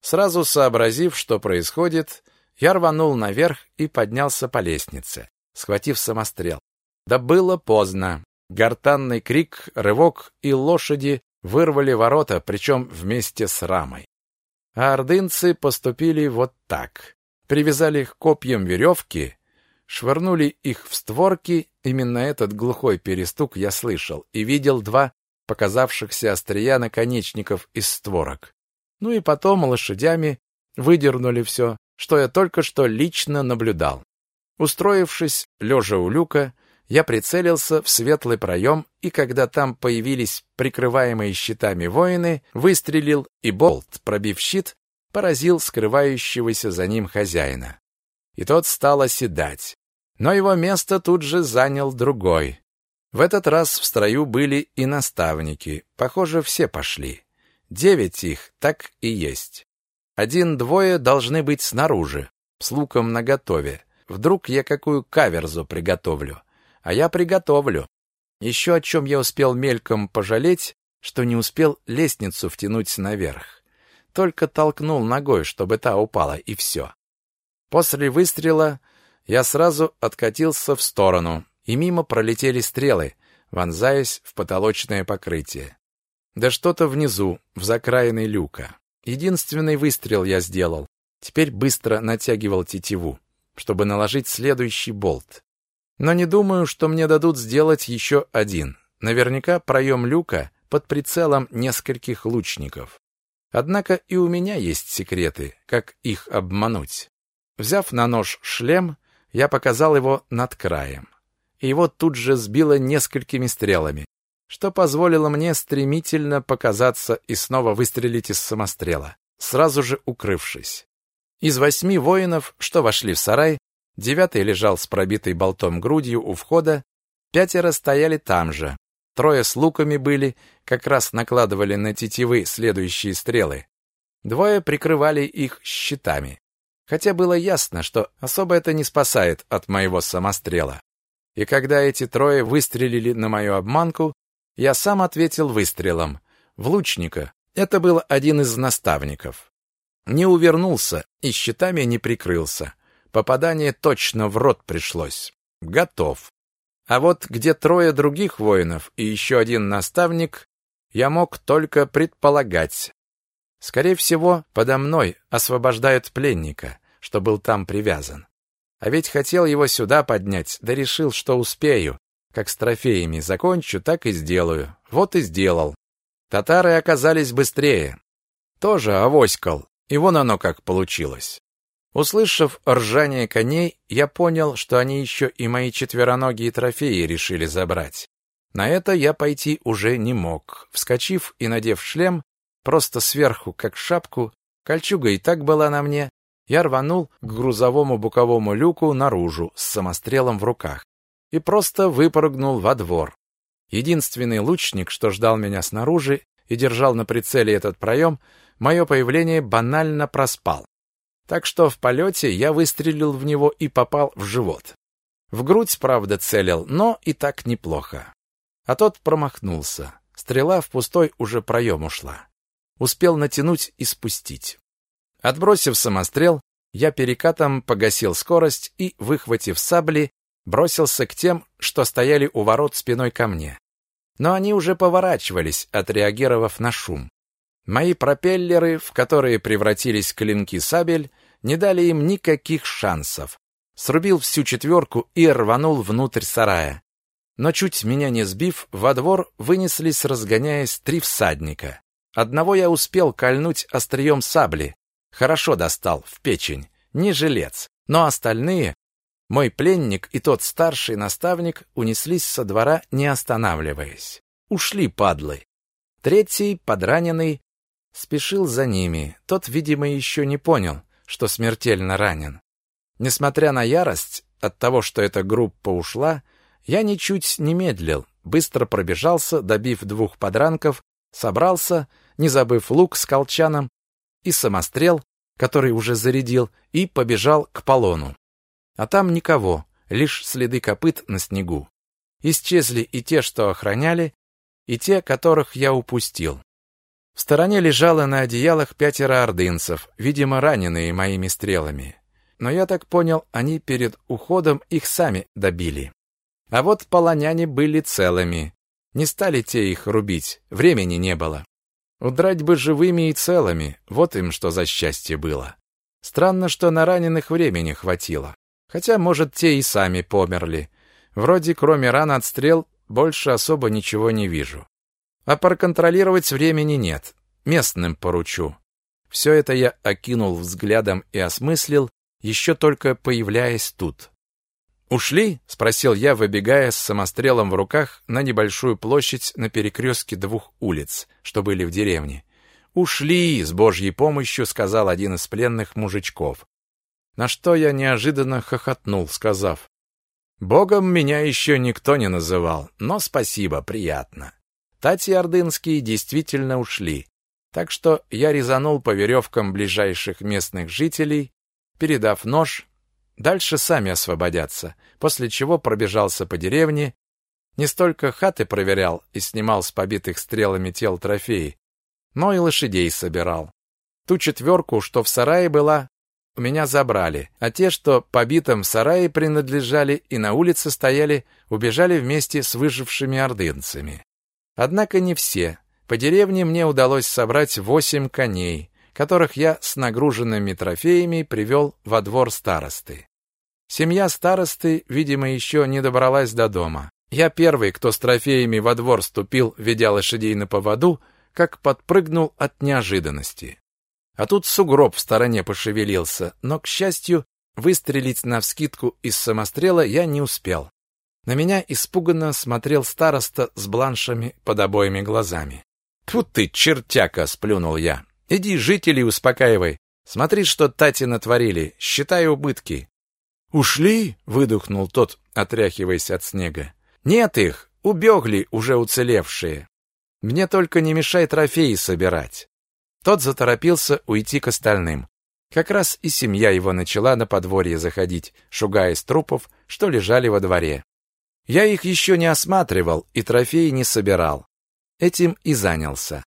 S1: Сразу сообразив, что происходит, я рванул наверх и поднялся по лестнице, схватив самострел. Да было поздно. Гортанный крик, рывок и лошади вырвали ворота, причем вместе с рамой. А ордынцы поступили вот так. Привязали к копьям веревки, швырнули их в створки, именно этот глухой перестук я слышал и видел два показавшихся острия наконечников из створок. Ну и потом лошадями выдернули все, что я только что лично наблюдал. Устроившись, лежа у люка, я прицелился в светлый проем, и когда там появились прикрываемые щитами воины, выстрелил, и болт, пробив щит, поразил скрывающегося за ним хозяина. И тот стал оседать. Но его место тут же занял другой. В этот раз в строю были и наставники. Похоже, все пошли. Девять их, так и есть. Один-двое должны быть снаружи, с луком наготове. Вдруг я какую каверзу приготовлю. А я приготовлю. Еще о чем я успел мельком пожалеть, что не успел лестницу втянуть наверх. Только толкнул ногой, чтобы та упала, и все. После выстрела я сразу откатился в сторону, и мимо пролетели стрелы, вонзаясь в потолочное покрытие. Да что-то внизу, в закраиной люка. Единственный выстрел я сделал. Теперь быстро натягивал тетиву. чтобы наложить следующий болт. Но не думаю, что мне дадут сделать еще один. Наверняка проем люка под прицелом нескольких лучников. Однако и у меня есть секреты, как их обмануть. Взяв на нож шлем, я показал его над краем. И его тут же сбило несколькими стрелами, что позволило мне стремительно показаться и снова выстрелить из самострела, сразу же укрывшись. Из восьми воинов, что вошли в сарай, девятый лежал с пробитой болтом грудью у входа, пятеро стояли там же. Трое с луками были, как раз накладывали на тетивы следующие стрелы. Двое прикрывали их щитами. Хотя было ясно, что особо это не спасает от моего самострела. И когда эти трое выстрелили на мою обманку, я сам ответил выстрелом. В лучника. Это был один из наставников. Не увернулся и щитами не прикрылся. Попадание точно в рот пришлось. Готов. А вот где трое других воинов и еще один наставник, я мог только предполагать. Скорее всего, подо мной освобождают пленника, что был там привязан. А ведь хотел его сюда поднять, да решил, что успею. Как с трофеями закончу, так и сделаю. Вот и сделал. Татары оказались быстрее. Тоже авоськал, и вон оно как получилось. Услышав ржание коней, я понял, что они еще и мои четвероногие трофеи решили забрать. На это я пойти уже не мог. Вскочив и надев шлем, просто сверху, как шапку, кольчуга и так была на мне, я рванул к грузовому боковому люку наружу с самострелом в руках и просто выпрыгнул во двор. Единственный лучник, что ждал меня снаружи и держал на прицеле этот проем, мое появление банально проспал. Так что в полете я выстрелил в него и попал в живот. В грудь, правда, целил, но и так неплохо. А тот промахнулся. Стрела в пустой уже проем ушла. Успел натянуть и спустить. Отбросив самострел, я перекатом погасил скорость и, выхватив сабли, бросился к тем, что стояли у ворот спиной ко мне. Но они уже поворачивались, отреагировав на шум. Мои пропеллеры, в которые превратились клинки сабель, не дали им никаких шансов. Срубил всю четверку и рванул внутрь сарая но чуть меня не сбив, во двор вынеслись, разгоняясь, три всадника. Одного я успел кольнуть острием сабли. Хорошо достал, в печень, не жилец. Но остальные, мой пленник и тот старший наставник, унеслись со двора, не останавливаясь. Ушли, падлы. Третий, подраненный, спешил за ними. Тот, видимо, еще не понял, что смертельно ранен. Несмотря на ярость от того, что эта группа ушла, я ничуть не медлил, быстро пробежался, добив двух подранков, собрался, не забыв лук с колчаном и самострел, который уже зарядил, и побежал к полону. А там никого, лишь следы копыт на снегу. Исчезли и те, что охраняли, и те, которых я упустил. В стороне лежало на одеялах пятеро ордынцев, видимо, раненые моими стрелами. Но я так понял, они перед уходом их сами добили. А вот полоняне были целыми. Не стали те их рубить, времени не было. Удрать бы живыми и целыми, вот им что за счастье было. Странно, что на раненых времени хватило. Хотя, может, те и сами померли. Вроде, кроме ран от стрел, больше особо ничего не вижу. А проконтролировать времени нет. Местным поручу. Все это я окинул взглядом и осмыслил, еще только появляясь тут. «Ушли?» — спросил я, выбегая с самострелом в руках на небольшую площадь на перекрестке двух улиц, что были в деревне. «Ушли!» — с Божьей помощью сказал один из пленных мужичков. На что я неожиданно хохотнул, сказав, «Богом меня еще никто не называл, но спасибо, приятно». Тати ордынские действительно ушли, так что я резанул по веревкам ближайших местных жителей, передав нож Дальше сами освободятся, после чего пробежался по деревне, не столько хаты проверял и снимал с побитых стрелами тел трофеи, но и лошадей собирал. Ту четверку, что в сарае была, у меня забрали, а те, что побитым в сарае принадлежали и на улице стояли, убежали вместе с выжившими ордынцами. Однако не все. По деревне мне удалось собрать восемь коней, которых я с нагруженными трофеями привел во двор старосты. Семья старосты, видимо, еще не добралась до дома. Я первый, кто с трофеями во двор ступил, ведя лошадей на поводу, как подпрыгнул от неожиданности. А тут сугроб в стороне пошевелился, но, к счастью, выстрелить навскидку из самострела я не успел. На меня испуганно смотрел староста с бланшами под обоими глазами. «Тьфу ты, чертяка!» — сплюнул я. «Иди жителей успокаивай. Смотри, что Тати натворили. Считай убытки».
S2: «Ушли?» — выдохнул тот, отряхиваясь от снега.
S1: «Нет их! Убегли уже уцелевшие. Мне только не мешай трофеи собирать». Тот заторопился уйти к остальным. Как раз и семья его начала на подворье заходить, шугаясь трупов, что лежали во дворе. Я их еще не осматривал и трофеи не собирал. Этим и занялся.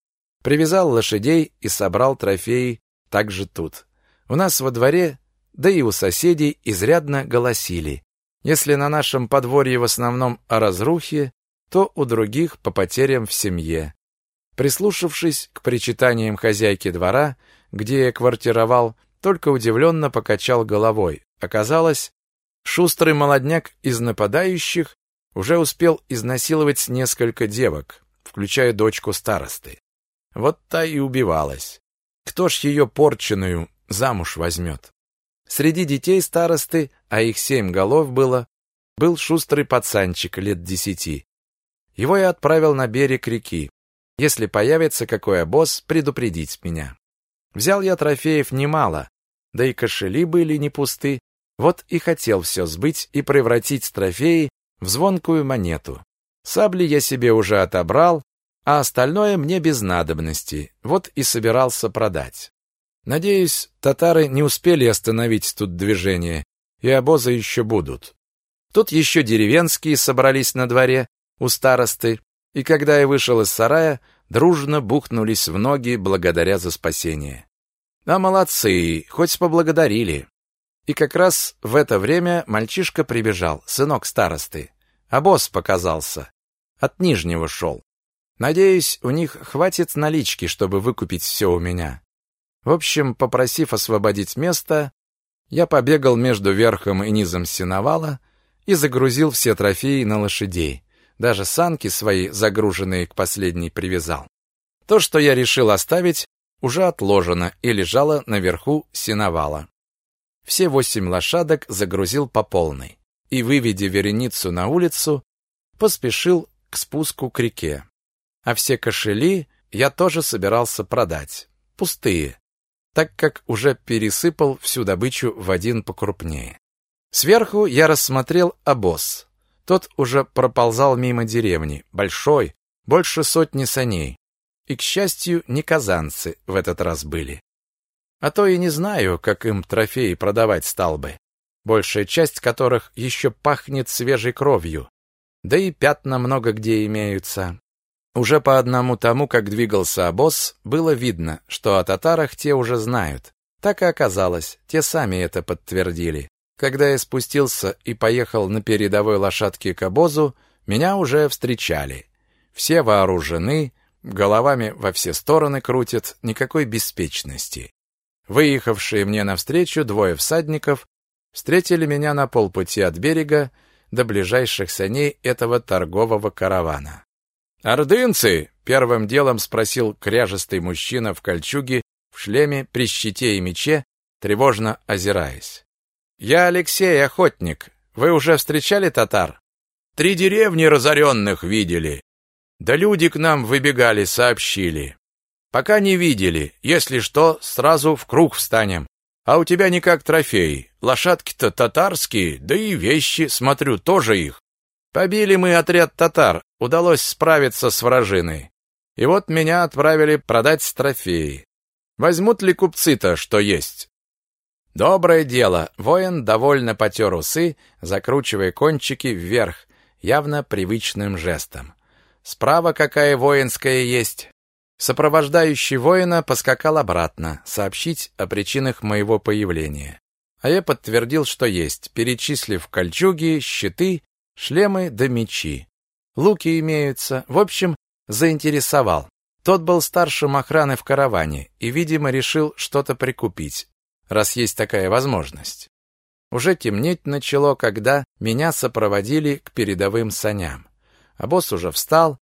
S1: Привязал лошадей и собрал трофеи также тут. У нас во дворе, да и у соседей изрядно голосили. Если на нашем подворье в основном о разрухе, то у других по потерям в семье. Прислушавшись к причитаниям хозяйки двора, где я квартировал, только удивленно покачал головой. Оказалось, шустрый молодняк из нападающих уже успел изнасиловать несколько девок, включая дочку старосты. Вот та и убивалась. Кто ж ее порченую замуж возьмет? Среди детей старосты, а их семь голов было, был шустрый пацанчик лет десяти. Его я отправил на берег реки, если появится какой обоз, предупредить меня. Взял я трофеев немало, да и кошели были не пусты, вот и хотел все сбыть и превратить трофеи в звонкую монету. Сабли я себе уже отобрал, а остальное мне без надобности, вот и собирался продать. Надеюсь, татары не успели остановить тут движение, и обозы еще будут. Тут еще деревенские собрались на дворе у старосты, и когда я вышел из сарая, дружно бухнулись в ноги благодаря за спасение. А молодцы, хоть поблагодарили. И как раз в это время мальчишка прибежал, сынок старосты. Босс показался. От Нижнего шел. Надеюсь, у них хватит налички, чтобы выкупить все у меня. В общем, попросив освободить место, я побегал между верхом и низом сеновала и загрузил все трофеи на лошадей. Даже санки свои, загруженные к последней, привязал. То, что я решил оставить, уже отложено и лежало наверху сеновала. Все восемь лошадок загрузил по полной и, выведя вереницу на улицу, поспешил к спуску к реке. А все кошели я тоже собирался продать, пустые, так как уже пересыпал всю добычу в один покрупнее. Сверху я рассмотрел обоз. Тот уже проползал мимо деревни, большой, больше сотни саней. И, к счастью, не казанцы в этот раз были. А то и не знаю, как им трофеи продавать стал бы, большая часть которых еще пахнет свежей кровью. Да и пятна много где имеются. Уже по одному тому, как двигался обоз, было видно, что о татарах те уже знают. Так и оказалось, те сами это подтвердили. Когда я спустился и поехал на передовой лошадке к обозу, меня уже встречали. Все вооружены, головами во все стороны крутят, никакой беспечности. Выехавшие мне навстречу двое всадников встретили меня на полпути от берега до ближайших саней этого торгового каравана. «Ордынцы!» — первым делом спросил кряжестый мужчина в кольчуге, в шлеме, при щите и мече, тревожно озираясь. «Я Алексей, охотник. Вы уже встречали татар?» «Три деревни разоренных видели. Да люди к нам выбегали, сообщили. Пока не видели. Если что, сразу в круг встанем. А у тебя никак трофеи. Лошадки-то татарские, да и вещи, смотрю, тоже их. Побили мы отряд татар, удалось справиться с вражиной. И вот меня отправили продать трофеи. Возьмут ли купцы-то, что есть? Доброе дело. Воин довольно потер усы, закручивая кончики вверх, явно привычным жестом. Справа какая воинская есть. Сопровождающий воина поскакал обратно, сообщить о причинах моего появления. А я подтвердил, что есть, перечислив кольчуги, щиты, шлемы да мечи. Луки имеются. В общем, заинтересовал. Тот был старшим охраны в караване и, видимо, решил что-то прикупить раз есть такая возможность. Уже темнеть начало, когда меня сопроводили к передовым саням. А уже встал,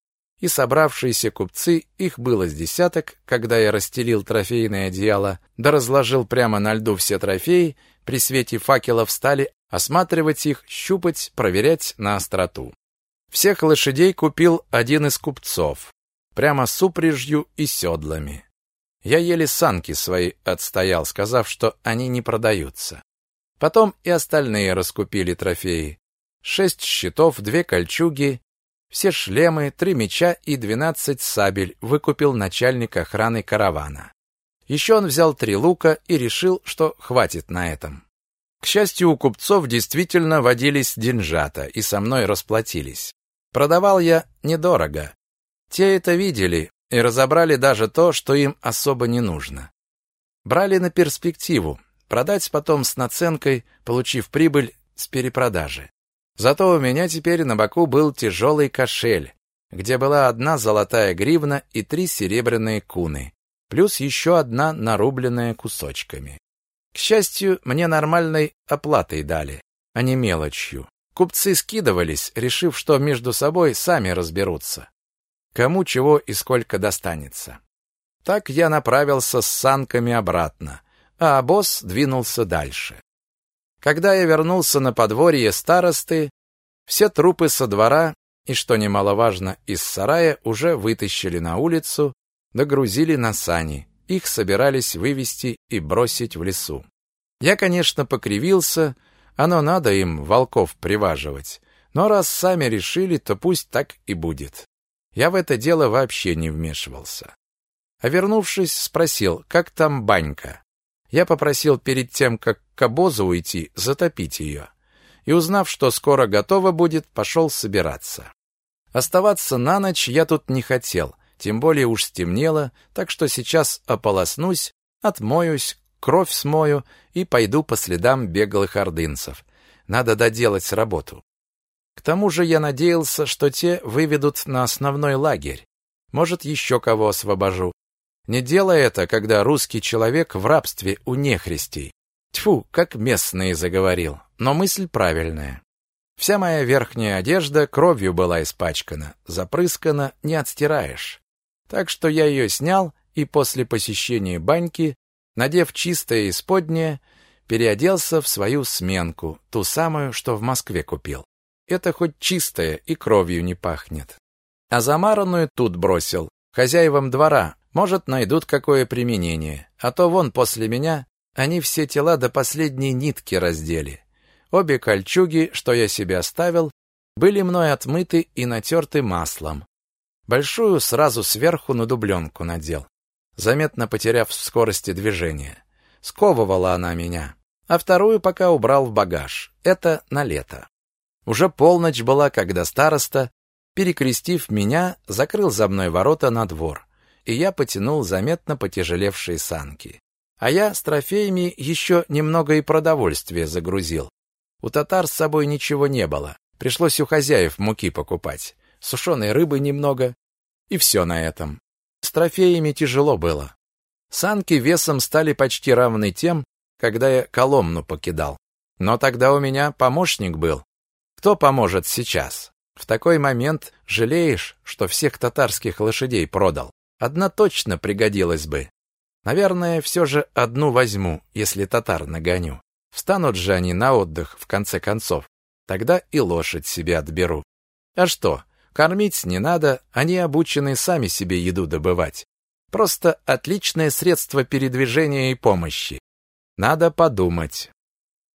S1: и собравшиеся купцы, их было с десяток, когда я расстелил трофейное одеяло, да разложил прямо на льду все трофеи, при свете факелов стали осматривать их, щупать, проверять на остроту. Всех лошадей купил один из купцов, прямо с упряжью и седлами. Я еле санки свои отстоял, сказав, что они не продаются. Потом и остальные раскупили трофеи. Шесть щитов, две кольчуги, все шлемы, три меча и двенадцать сабель выкупил начальник охраны каравана. Еще он взял три лука и решил, что хватит на этом. К счастью, у купцов действительно водились деньжата, и со мной расплатились. Продавал я недорого. Те это видели и разобрали даже то, что им особо не нужно. Брали на перспективу, продать потом с наценкой, получив прибыль с перепродажи. Зато у меня теперь на боку был тяжелый кошель, где была одна золотая гривна и три серебряные куны, плюс еще одна нарубленная кусочками. К счастью, мне нормальной оплатой дали, а не мелочью. Купцы скидывались, решив, что между собой сами разберутся. Кому чего и сколько достанется. Так я направился с санками обратно, а босс двинулся дальше. Когда я вернулся на подворье старосты, все трупы со двора и, что немаловажно, из сарая уже вытащили на улицу, догрузили на сани. Их собирались вывести и бросить в лесу. Я, конечно, покривился, оно надо им волков приваживать. Но раз сами решили, то пусть так и будет. Я в это дело вообще не вмешивался. А вернувшись, спросил, как там банька. Я попросил перед тем, как к обозу уйти, затопить ее. И узнав, что скоро готово будет, пошел собираться. Оставаться на ночь я тут не хотел, тем более уж стемнело, так что сейчас ополоснусь, отмоюсь, кровь смою и пойду по следам беглых ордынцев. Надо доделать работу. К тому же я надеялся, что те выведут на основной лагерь. Может, еще кого освобожу. Не делай это, когда русский человек в рабстве у нехристей. Тьфу, как местные заговорил, но мысль правильная. Вся моя верхняя одежда кровью была испачкана, запрыскана, не отстираешь. Так что я ее снял и после посещения баньки, надев чистое исподнее, переоделся в свою сменку, ту самую, что в Москве купил. Это хоть чистое и кровью не пахнет. А замаранную тут бросил, хозяевам двора, может, найдут какое применение, а то вон после меня они все тела до последней нитки раздели. Обе кольчуги, что я себе оставил, были мной отмыты и натерты маслом. Большую сразу сверху на дубленку надел, заметно потеряв в скорости движения. Сковывала она меня. А вторую пока убрал в багаж. Это на лето. Уже полночь была, когда староста, перекрестив меня, закрыл за мной ворота на двор и я потянул заметно потяжелевшие санки. А я с трофеями еще немного и продовольствия загрузил. У татар с собой ничего не было. Пришлось у хозяев муки покупать. Сушеной рыбы немного. И все на этом. С трофеями тяжело было. Санки весом стали почти равны тем, когда я Коломну покидал. Но тогда у меня помощник был. Кто поможет сейчас? В такой момент жалеешь, что всех татарских лошадей продал. Одна точно пригодилась бы. Наверное, все же одну возьму, если татар нагоню. Встанут же они на отдых, в конце концов. Тогда и лошадь себе отберу. А что, кормить не надо, они обучены сами себе еду добывать. Просто отличное средство передвижения и помощи. Надо подумать.